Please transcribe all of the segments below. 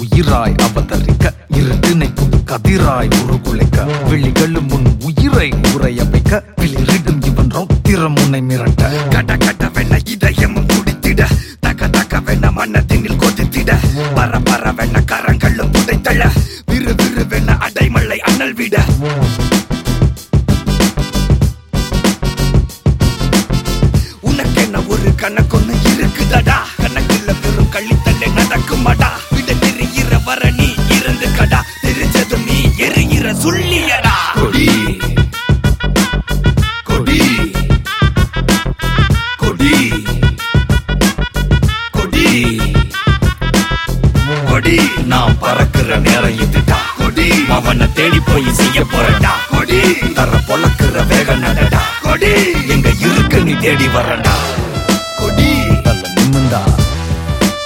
உயிராய் அவதரிக்க இரு திணை புது கதிராய் உருகுலைக்க விழிகளும் முன் உயிரை உரைய வைக்க விளிரிடும் இவன் ரௌத்திரம் உன்னை மிரட்ட. கட கடவென கரங்களும் புதைத்தள விறு வெண்ண அடைமலை அனல் விட. உனக்கென்ன ஒரு கணக்கொன்னு இருக்குதடா? கணக்குல வெறும் கள்ளித்தள்ளை நடக்குமாடா? விட தெரிகிற வர நீ இருந்து கடா. தெரிஞ்சதும் நீ எரிகிற சொல்லியடா. கொடி. கொடி. கொடி. கொடி. கொடி. நான் பறக்குற நேரம் இது கொடி. அவனை தேடி போய் செய்ய போறடா கொடி. தர பொழக்கிற வேக நடடா கொடி. எங்க இருக்கு நீ தேடி வரடா கொடி. நல்ல நிம்மந்தா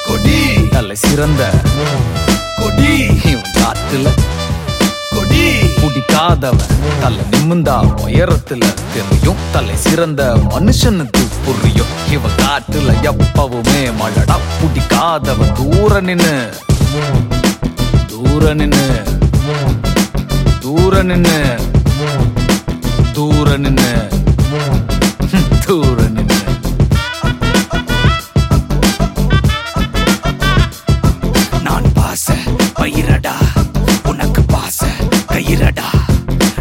கொடி. நல்ல சிறந்த. கொடி. இவன் காட்டுல கொடி. பிடிக்காதவன் தலை நிமிந்தா உயரத்துல தெரியும். தலை சிறந்த மனுஷனுக்கு புரியும். இவ காட்டுல எப்பவுமே மழடா. பிடிக்காதவன் தூர நின்னு. தூர நின்னு. தூர நின்னு. தூர நின்னு. தூர நின்னு. நான் பாச பயிரடா. உனக்கு பாச கயிரடா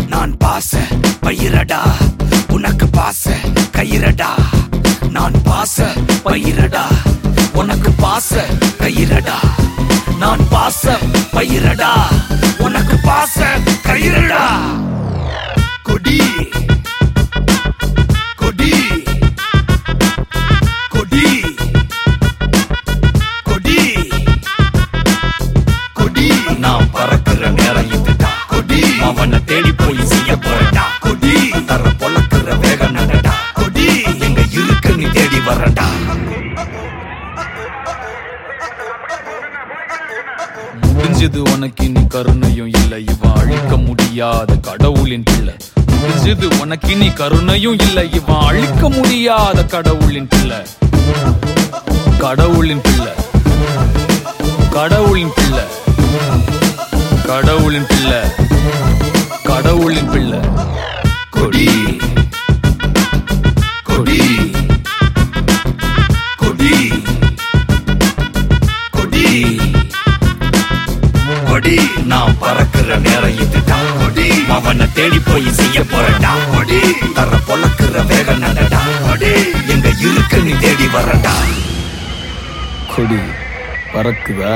நான் பாச பயிரடா. உனக்கு பாச கயிரடா நான் பாச பயிரடா. உனக்கு பாச கயிரடா நான் பாச பயிரடா உனக்கு பாச கயிரடா கொடி. கொடி. கொடி. கொடி. கொடி. நான் பறக்கிற நேரம் இதுதான். கொடி. அவனை தேடி போய் முடிஞ்சது உனக்கு இனி கருணையும் இல்ல. இவன் அழிக்க முடியாத கடவுளின் பிள்ளை. முடிஞ்சது உனக்கு இனி கருணையும் இல்ல. இவன் அழிக்க முடியாத கடவுளின் பிள்ளை. கடவுளின் பிள்ளை. கடவுளின் பிள்ளை. கொடி தேடி போய் செய்ய போறடா கொடி தர பொழக்குற வேக நடடா கொடி எங்க இருக்கு நீ தேடி வரடா கொடி பறக்குதா?